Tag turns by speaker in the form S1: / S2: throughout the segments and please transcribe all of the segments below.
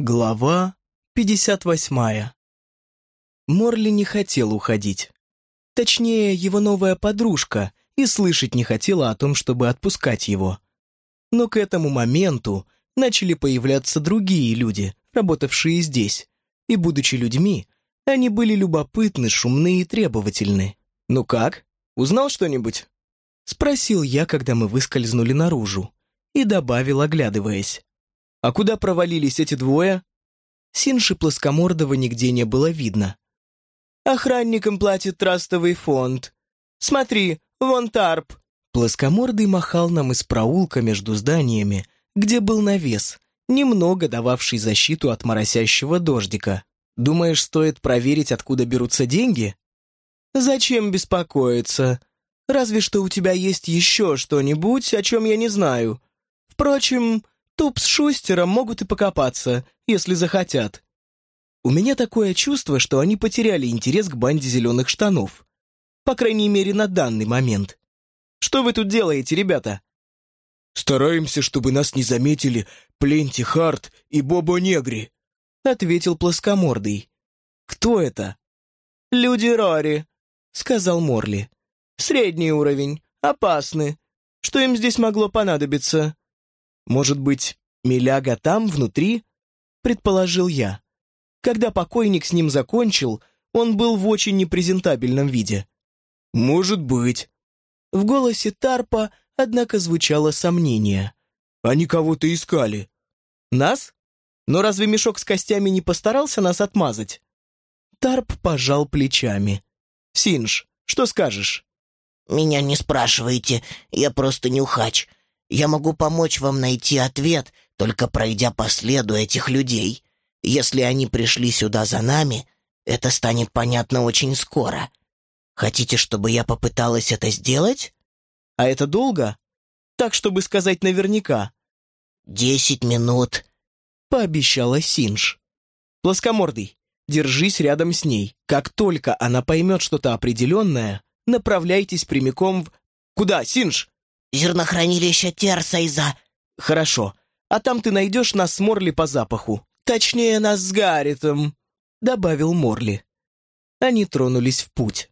S1: Глава 58 Морли не хотел уходить. Точнее, его новая подружка и слышать не хотела о том, чтобы отпускать его. Но к этому моменту начали появляться другие люди, работавшие здесь. И, будучи людьми, они были любопытны, шумны и требовательны. «Ну как? Узнал что-нибудь?» Спросил я, когда мы выскользнули наружу. И добавил, оглядываясь. «А куда провалились эти двое?» Синши Плоскомордова нигде не было видно. «Охранникам платит трастовый фонд. Смотри, вон тарп». Плоскомордый махал нам из проулка между зданиями, где был навес, немного дававший защиту от моросящего дождика. Думаешь, стоит проверить, откуда берутся деньги? Зачем беспокоиться? Разве что у тебя есть еще что-нибудь, о чем я не знаю. Впрочем, Туп с Шустером могут и покопаться, если захотят. У меня такое чувство, что они потеряли интерес к банде зеленых штанов. По крайней мере, на данный момент. Что вы тут делаете, ребята?
S2: Стараемся, чтобы нас не заметили Пленти Харт и Бобо Негри,
S1: ответил плоскомордый. Кто это? Люди Рори, сказал Морли. Средний уровень, опасны. Что им здесь могло понадобиться? Может быть, Миляга там, внутри? Предположил я. Когда покойник с ним закончил, он был в очень непрезентабельном виде.
S2: «Может быть».
S1: В голосе Тарпа, однако, звучало сомнение.
S2: «Они кого-то искали».
S1: «Нас? Но разве мешок с костями не постарался нас отмазать?» Тарп пожал плечами. «Синж, что скажешь?»
S3: «Меня не спрашивайте, я просто нюхач. Я могу помочь вам найти ответ, только пройдя по следу этих людей. Если они пришли сюда за нами, это станет понятно очень скоро. Хотите, чтобы я попыталась это сделать?
S1: А это долго? Так, чтобы сказать наверняка.
S3: Десять минут,
S1: пообещала Синж. Плоскомордый, держись рядом с ней. Как только она поймет что-то определенное, направляйтесь прямиком в... Куда, Синж?
S3: Зернохранилище Терсайза.
S1: Хорошо. А там ты найдешь нас с Морли по запаху. Точнее, нас с Гарритом, добавил Морли. Они тронулись в путь.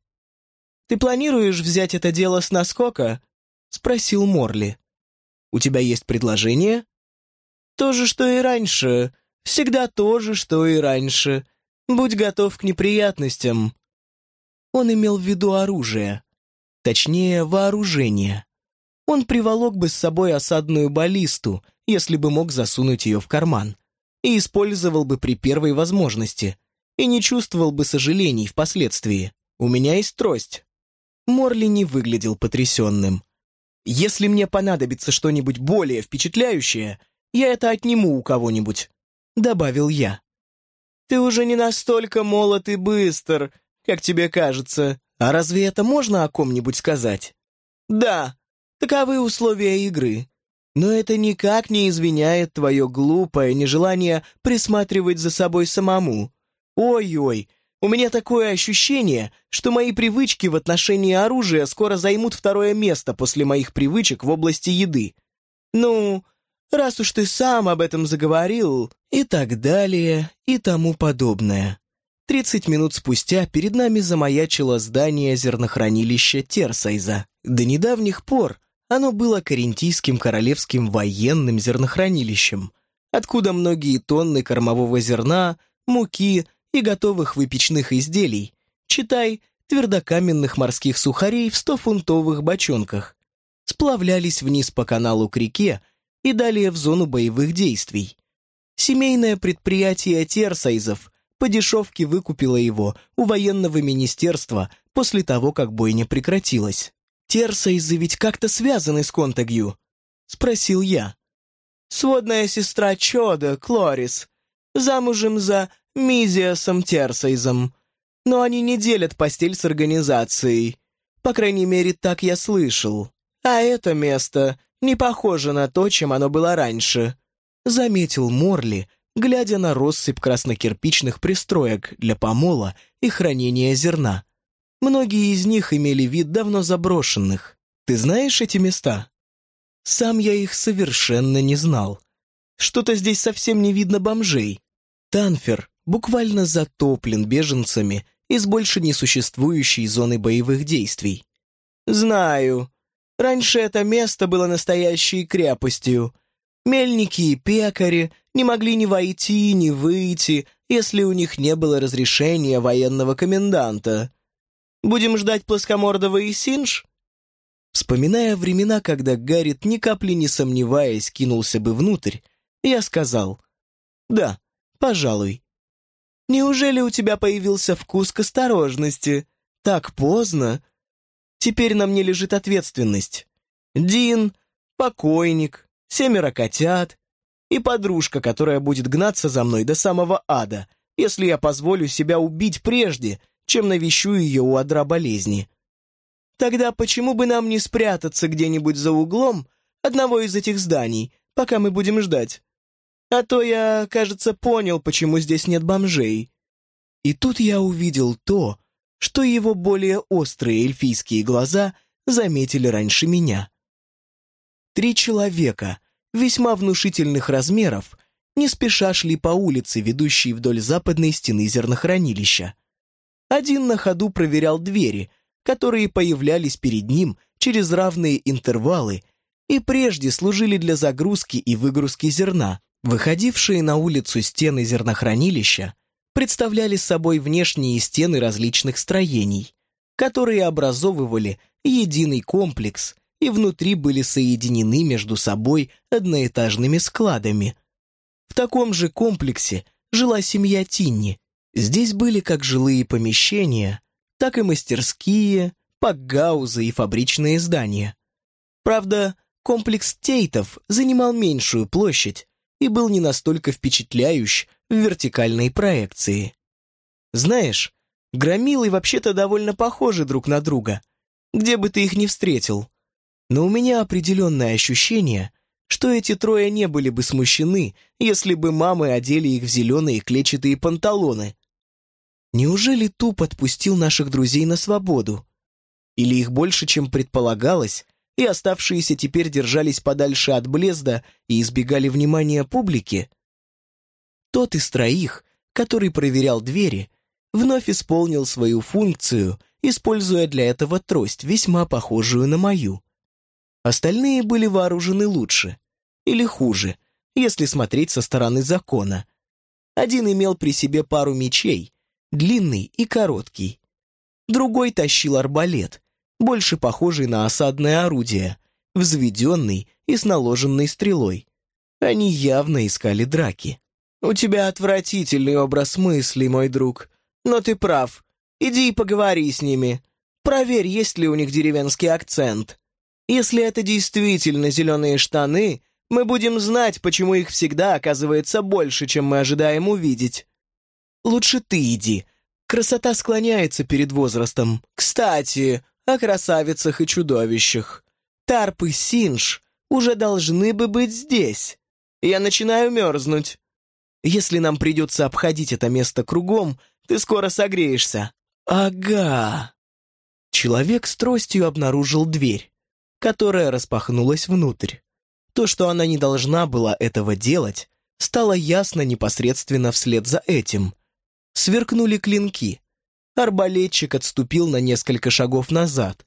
S1: «Ты планируешь взять это дело с наскока?» — спросил Морли. «У тебя есть предложение?» «То же, что и раньше. Всегда то же, что и раньше. Будь готов к неприятностям». Он имел в виду оружие. Точнее, вооружение. Он приволок бы с собой осадную баллисту, если бы мог засунуть ее в карман, и использовал бы при первой возможности, и не чувствовал бы сожалений впоследствии. У меня есть трость. Морли не выглядел потрясенным. «Если мне понадобится что-нибудь более впечатляющее, я это отниму у кого-нибудь», — добавил я. «Ты уже не настолько молод и быстр, как тебе кажется. А разве это можно о ком-нибудь сказать?» «Да, таковы условия игры. Но это никак не извиняет твое глупое нежелание присматривать за собой самому. Ой-ой, у меня такое ощущение, что мои привычки в отношении оружия скоро займут второе место после моих привычек в области еды. Ну, раз уж ты сам об этом заговорил, и так далее, и тому подобное. Тридцать минут спустя перед нами замаячило здание зернохранилища Терсайза. До недавних пор оно было карентийским королевским военным зернохранилищем, откуда многие тонны кормового зерна, муки, и готовых выпечных изделий, читай, твердокаменных морских сухарей в 100-фунтовых бочонках, сплавлялись вниз по каналу к реке и далее в зону боевых действий. Семейное предприятие Терсайзов по дешевке выкупило его у военного министерства после того, как бойня прекратилась. «Терсайзы ведь как-то связаны с Контагью?» — спросил я. «Сводная сестра Чода, Клорис, замужем за Мизиасом Терсейзом. Но они не делят постель с организацией. По крайней мере, так я слышал. А это место не похоже на то, чем оно было раньше. Заметил Морли, глядя на россыпь краснокирпичных пристроек для помола и хранения зерна. Многие из них имели вид давно заброшенных. Ты знаешь эти места? Сам я их совершенно не знал. Что-то здесь совсем не видно бомжей. Танфер буквально затоплен беженцами из больше не существующей зоны боевых действий. Знаю. Раньше это место было настоящей крепостью. Мельники и пекари не могли ни войти, ни выйти, если у них не было разрешения военного коменданта. Будем ждать плоскомордого и Синж? Вспоминая времена, когда Гаррит, ни капли не сомневаясь, кинулся бы внутрь, я сказал, «Да, пожалуй». «Неужели у тебя появился вкус к осторожности? Так поздно. Теперь на мне лежит ответственность. Дин, покойник, семеро котят и подружка, которая будет гнаться за мной до самого ада, если я позволю себя убить прежде, чем навещу ее у одра болезни. Тогда почему бы нам не спрятаться где-нибудь за углом одного из этих зданий, пока мы будем ждать? А то я, кажется, понял, почему здесь нет бомжей. И тут я увидел то, что его более острые эльфийские глаза заметили раньше меня. Три человека, весьма внушительных размеров, не спеша шли по улице, ведущей вдоль западной стены зернохранилища. Один на ходу проверял двери, которые появлялись перед ним через равные интервалы и прежде служили для загрузки и выгрузки зерна. Выходившие на улицу стены зернохранилища представляли собой внешние стены различных строений, которые образовывали единый комплекс и внутри были соединены между собой одноэтажными складами. В таком же комплексе жила семья Тинни. Здесь были как жилые помещения, так и мастерские, пакгаузы и фабричные здания. Правда, комплекс Тейтов занимал меньшую площадь, и был не настолько впечатляющ в вертикальной проекции. Знаешь, громилы вообще-то довольно похожи друг на друга, где бы ты их ни встретил. Но у меня определенное ощущение, что эти трое не были бы смущены, если бы мамы одели их в зеленые клетчатые панталоны. Неужели Туп отпустил наших друзей на свободу? Или их больше, чем предполагалось, и оставшиеся теперь держались подальше от Блезда и избегали внимания публики? Тот из троих, который проверял двери, вновь исполнил свою функцию, используя для этого трость, весьма похожую на мою. Остальные были вооружены лучше или хуже, если смотреть со стороны закона. Один имел при себе пару мечей, длинный и короткий. Другой тащил арбалет, больше похожий на осадное орудие, взведенный и с наложенной стрелой. Они явно искали драки. «У тебя отвратительный образ мыслей, мой друг. Но ты прав. Иди и поговори с ними. Проверь, есть ли у них деревенский акцент. Если это действительно зеленые штаны, мы будем знать, почему их всегда оказывается больше, чем мы ожидаем увидеть. Лучше ты иди. Красота склоняется перед возрастом. Кстати, о красавицах и чудовищах. Тарп и Синж уже должны бы быть здесь. Я начинаю мерзнуть. Если нам придется обходить это место кругом, ты скоро согреешься. Ага. Человек с тростью обнаружил дверь, которая распахнулась внутрь. То, что она не должна была этого делать, стало ясно непосредственно вслед за этим. Сверкнули клинки. Арбалетчик отступил на несколько шагов назад.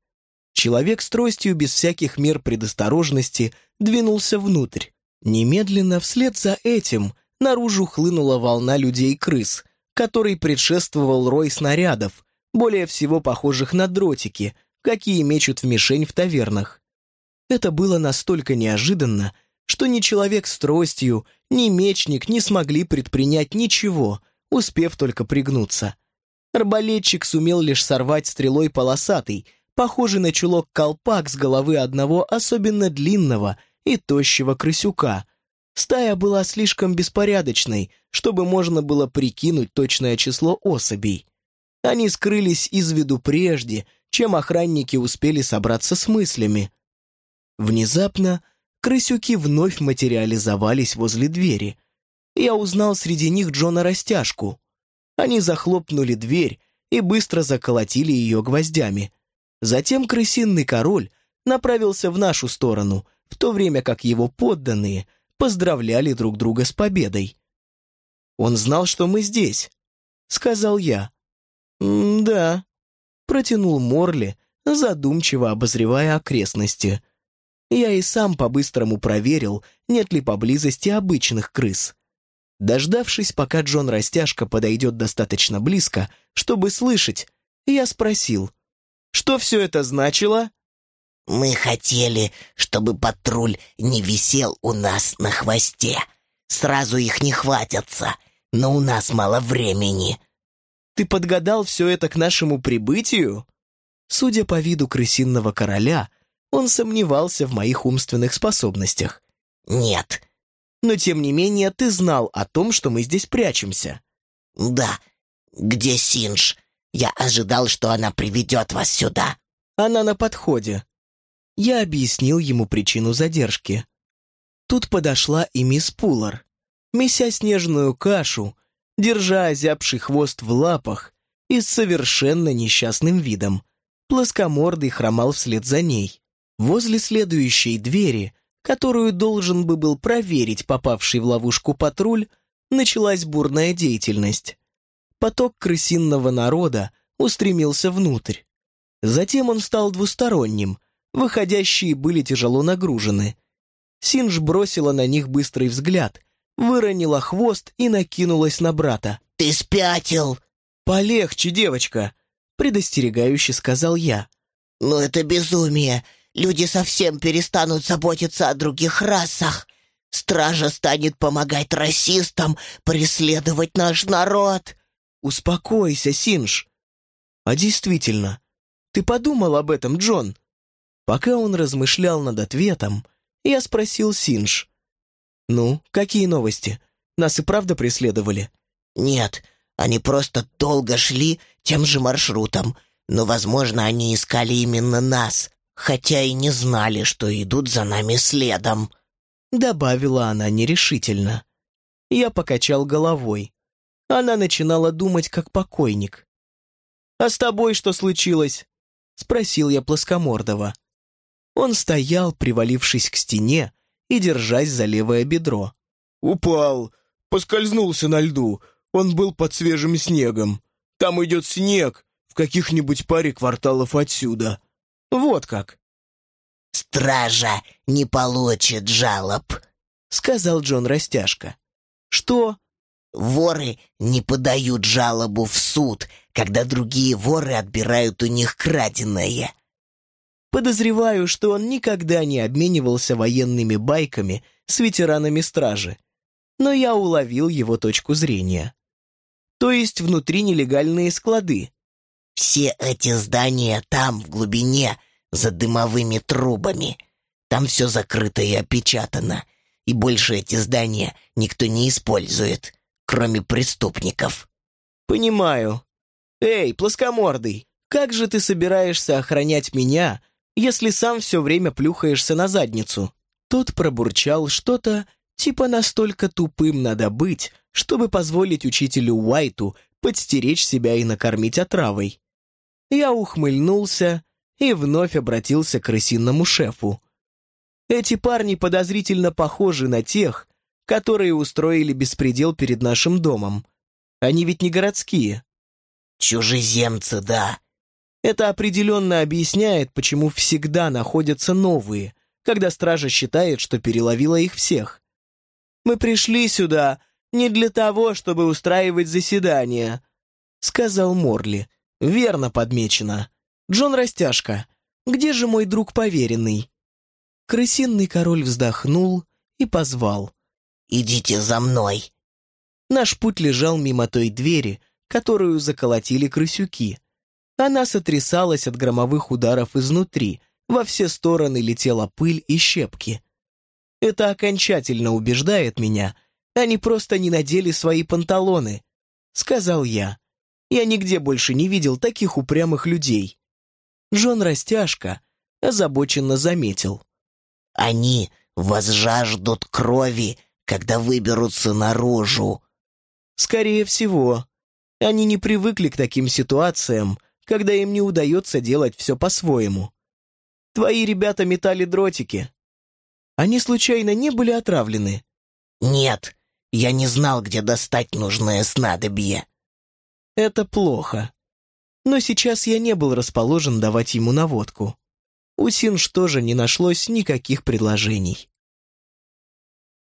S1: Человек с тростью без всяких мер предосторожности двинулся внутрь. Немедленно вслед за этим наружу хлынула волна людей-крыс, которой предшествовал рой снарядов, более всего похожих на дротики, какие мечут в мишень в тавернах. Это было настолько неожиданно, что ни человек с тростью, ни мечник не смогли предпринять ничего, успев только пригнуться. Арбалетчик сумел лишь сорвать стрелой полосатый, похожий на чулок колпак с головы одного особенно длинного и тощего крысюка. Стая была слишком беспорядочной, чтобы можно было прикинуть точное число особей. Они скрылись из виду прежде, чем охранники успели собраться с мыслями. Внезапно крысюки вновь материализовались возле двери. Я узнал среди них Джона Растяжку. Они захлопнули дверь и быстро заколотили ее гвоздями. Затем крысиный король направился в нашу сторону, в то время как его подданные поздравляли друг друга с победой. Он знал, что мы здесь», — сказал я. «Да», — протянул Морли, задумчиво обозревая окрестности. Я и сам по-быстрому проверил, нет ли поблизости обычных крыс. Дождавшись, пока Джон Растяжка подойдет достаточно близко, чтобы слышать, я спросил, что все это значило?
S3: «Мы хотели, чтобы патруль не висел у нас на хвосте. Сразу их не хватятся, но у нас мало времени».
S1: «Ты подгадал все это к нашему прибытию?» Судя по виду крысинного короля, он сомневался в моих умственных способностях.
S3: «Нет».
S1: «Но тем не менее ты знал о том, что мы здесь прячемся».
S3: «Да. Где Синж? Я ожидал, что она приведет вас сюда».
S1: «Она на подходе». Я объяснил ему причину задержки. Тут подошла и мисс Пулар. Меся снежную кашу, держа озябший хвост в лапах и с совершенно несчастным видом, плоскомордый хромал вслед за ней. Возле следующей двери, которую должен бы был проверить попавший в ловушку патруль, началась бурная деятельность. Поток крысинного народа устремился внутрь. Затем он стал двусторонним, выходящие были тяжело нагружены. Синж бросила на них быстрый взгляд, выронила хвост и накинулась на брата.
S3: «Ты спятил!»
S1: «Полегче, девочка!» — предостерегающе сказал я.
S3: «Но это безумие! Люди совсем перестанут заботиться о других расах. Стража станет помогать расистам преследовать наш народ.
S1: Успокойся, Синж. А действительно, ты подумал об этом, Джон? Пока он размышлял над ответом, я спросил Синж. «Ну, какие новости? Нас и правда преследовали?»
S3: «Нет, они просто долго шли тем же маршрутом, но, возможно, они искали именно нас хотя и не знали, что идут за нами следом», —
S1: добавила она нерешительно. Я покачал головой. Она начинала думать, как покойник. «А с тобой что случилось?» — спросил я Плоскомордова. Он стоял, привалившись к стене и держась за левое бедро.
S2: «Упал, поскользнулся на льду, он был под свежим снегом. Там идет снег, в каких-нибудь паре кварталов отсюда.
S1: Вот как.
S3: «Стража не получит жалоб», — сказал Джон Растяжка.
S1: «Что?»
S3: «Воры не подают жалобу в суд, когда другие воры отбирают у них краденое».
S1: Подозреваю, что он никогда не обменивался военными байками с ветеранами стражи, но я уловил его точку зрения. То есть внутри нелегальные склады.
S3: Все эти здания там, в глубине, за дымовыми трубами. Там все закрыто и опечатано, и больше эти здания никто не использует, кроме преступников.
S1: Понимаю. Эй, плоскомордый, как же ты собираешься охранять меня, если сам все время плюхаешься на задницу? Тот пробурчал что-то, типа настолько тупым надо быть, чтобы позволить учителю Уайту подстеречь себя и накормить отравой. Я ухмыльнулся и вновь обратился к крысиному шефу. Эти парни подозрительно похожи на тех, которые устроили беспредел перед нашим домом. Они ведь не городские.
S3: Чужеземцы, да.
S1: Это определенно объясняет, почему всегда находятся новые, когда стража считает, что переловила их всех. Мы пришли сюда не для того, чтобы устраивать заседания, сказал Морли. Верно подмечено. Джон Растяжка, где же мой друг поверенный? Крысинный король вздохнул и позвал.
S3: «Идите за мной!»
S1: Наш путь лежал мимо той двери, которую заколотили крысюки. Она сотрясалась от громовых ударов изнутри, во все стороны летела пыль и щепки. Это окончательно убеждает меня, они просто не надели свои панталоны, сказал я. Я нигде больше не видел таких упрямых людей. Джон Растяжка озабоченно заметил.
S3: «Они возжаждут крови, когда выберутся наружу».
S1: «Скорее всего. Они не привыкли к таким ситуациям, когда им не удается делать все по-своему. Твои ребята метали дротики. Они случайно не были отравлены?»
S3: «Нет, Я не знал, где достать нужное снадобье».
S1: Это плохо. Но сейчас я не был расположен давать ему наводку. У Синж тоже не нашлось никаких предложений.